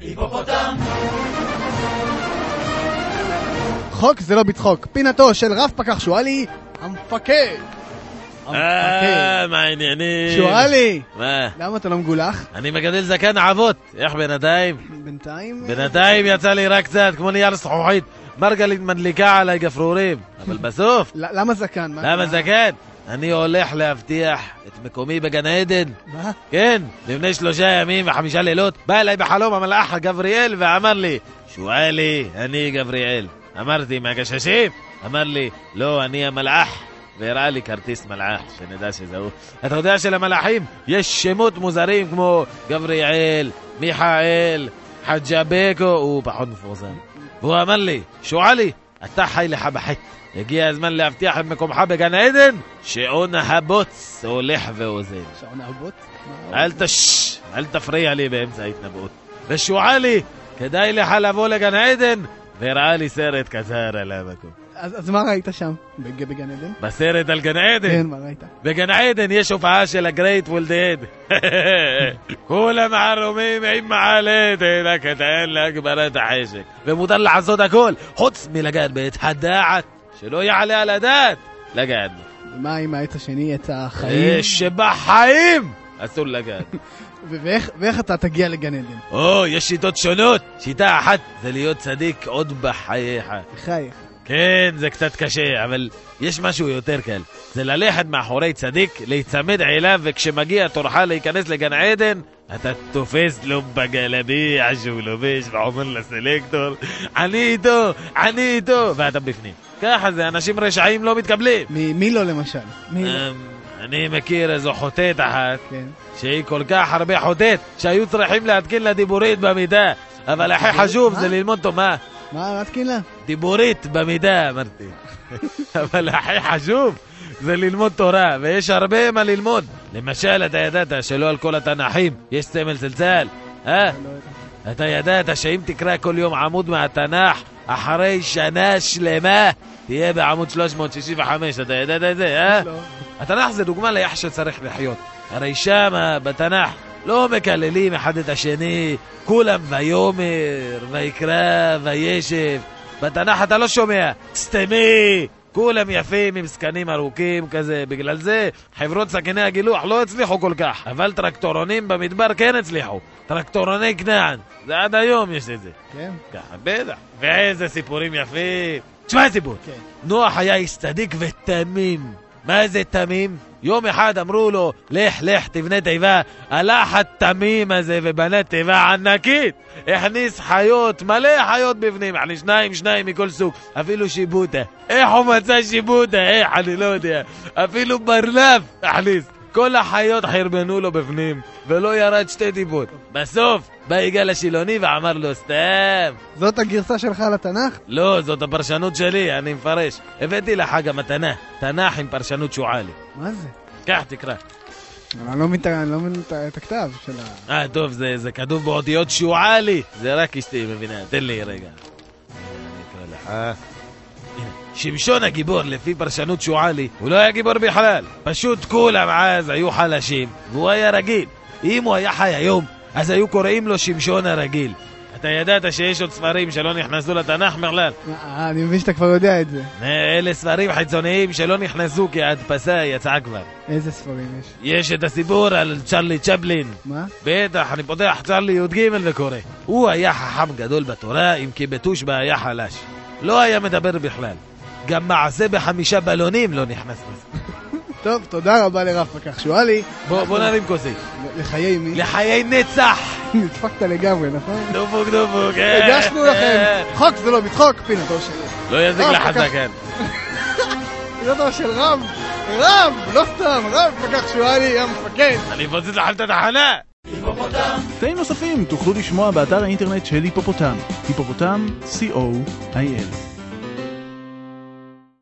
היפופוטם! צחוק זה לא בצחוק, פינתו של רב פקח שואלי, המפקד. אה, מה העניינים? שואלי, מה? למה אתה לא מגולח? אני מגדל זקן עבות. איך בינתיים? בינתיים... בינתיים יצא לי רק קצת, כמו נייר זכוכית. מרגלית מדליקה עליי גפרורים. אבל בסוף, למה זקן? מה- למה מה- זקן? אני הולך להבטיח את מקומי בגן עדן. מה? כן, לפני שלושה ימים וחמישה לילות בא אליי בחלום המלאך גבריאל ואמר לי, שואלי, אני גבריאל. אמרתי, מהגששים? אמר לי, לא, אני המלאך. והראה לי כרטיס מלאך, שנדע שזה הוא. אתה יודע שלמלאכים יש שמות מוזרים כמו גבריאל, מיכאל, חג'בקו, הוא פחות מפורסם. והוא אמר לי, שואלי, אתה חי לך בחטא. הגיע הזמן להבטיח את מקומך בגן עדן, שעון הבוץ הולך ואוזן. שעון? מה- אל תש... אל תפריע לי באמצע ההתנבאות. ושועלי, כדאי לך לבוא לגן עדן, והראה לי סרט קצר על המקום. אז אז מה ראית שם? בג- בגן עדן? בסרט על גן עדן, כן, מה ראית? בגן עדן יש הופעה של הגרייטפול דד. כולם ערומים עם מעלת, הקטן להגברת החשק. ומותר לעשות הכל, חוץ מלגעת בעת הדעת, שלא יעלה על הדעת. לגעת. ומה עם העץ השני, עץ החיים? אה, שבחיים אסור לגעת. ואיך ואיך אתה תגיע לגן עדן? או, יש שיטות שונות. שיטה אחת זה להיות צדיק עוד בחייך. בחייך. כן, זה קצת קשה, אבל יש משהו יותר קל. זה ללכת מאחורי צדיק, להיצמד אליו, וכשמגיע תורך להיכנס לגן עדן, אתה תופס לו בגלביע שהוא לובש ואומר לסלקטור, אני איתו, אני איתו, ואתה בפנים. ככה זה, אנשים רשעים לא מתקבלים. מי לא למשל? מי לא? אני מכיר איזו חוטאת אחת, כן. שהיא כל כך הרבה חוטאת, שהיו צריכים להתקין לה דיבורית במידה. אבל הכי חשוב מה? זה ללמוד תורה. מה, מתקין לה? דיבורית במידה, אמרתי. אבל הכי חשוב זה ללמוד תורה, ויש הרבה מה ללמוד. למשל, אתה ידעת שלא על כל התנ"כים יש סמל צה"ל, אה? לא יודע. אתה ידעת שאם תקרא כל יום עמוד מהתנ"ך, אחרי שנה שלמה, תהיה בעמוד 365, אתה ידעת את זה, אה? לא. התנ"ך זה דוגמה לאיך שצריך לחיות. הרי שמה, בתנ"ך, לא מקללים אחד את השני, כולם ויאמר, ויקרא, וישב. בתנ"ך אתה לא שומע, סתמי! כולם יפים עם זקנים ארוכים כזה, בגלל זה חברות סכיני הגילוח לא הצליחו כל כך, אבל טרקטורונים במדבר כן הצליחו. טרקטורוני כנען, זה עד היום יש את זה. כן? ככה, בטח. ואיזה סיפורים יפים. תשמע סיפור. כן. נוח היה איש צדיק ותמים. מה זה תמים? יום אחד אמרו לו, לך, לך, תבנה תיבה. הלך התמים הזה ובנה תיבה ענקית. הכניס חיות, מלא חיות בפנים, אני שניים, שניים מכל סוג. אפילו שיבוטה. איך הוא מצא שיבוטה? איך, אני לא יודע. אפילו ברלב הכניס. כל החיות חרבנו לו בפנים, ולא ירד שתי טיפות. בסוף בא יגאל השילוני ואמר לו, סתם, זאת הגרסה שלך לתנ"ך? לא, זאת הפרשנות שלי, אני מפרש. הבאתי לך גם מתנה, תנ"ך עם פרשנות שועלי. מה זה? קח, תקרא. אני לא מבין את לא את הכתב של ה... אה, טוב, זה, זה כתוב באותיות שועלי. זה רק אשתי מבינה, תן לי רגע. אני אקרא לך. שמשון הגיבור, לפי פרשנות שועלי, הוא לא היה גיבור בכלל. פשוט כולם אז היו חלשים, והוא היה רגיל. אם הוא היה חי היום, אז היו קוראים לו שמשון הרגיל. אתה ידעת שיש עוד ספרים שלא נכנסו לתנ"ך בכלל? אה, אני מבין שאתה כבר יודע את זה. אלה ספרים חיצוניים שלא נכנסו כי ההדפסה יצאה כבר. איזה ספרים יש? יש את הסיפור על צ'רלי צ'פלין. מה? בטח, אני פותח צ'רלי י"ג וקורא. הוא היה חכם גדול בתורה, אם כי בטושבע היה חלש. לא היה מדבר בכלל. גם מעשה בחמישה בלונים לא נכנס לזה. טוב, תודה רבה לרב פקח שואלי. בוא, בוא נרים כוסית. לחיי מי? לחיי נצח! נדפקת לגמרי, נכון? דופוק דופוק, אה, הגשנו לכם אה. צחוק זה לא בצחוק, פינתו של... לא יזיק פקח. זקן. פינתו של רב, רב, לא סתם, רב פקח שואלי, המפקד. אני אפוצץ לך את התחנה! היפופוטם! תאים נוספים תוכלו לשמוע באתר האינטרנט של היפופוטם, היפופוטם, co.il.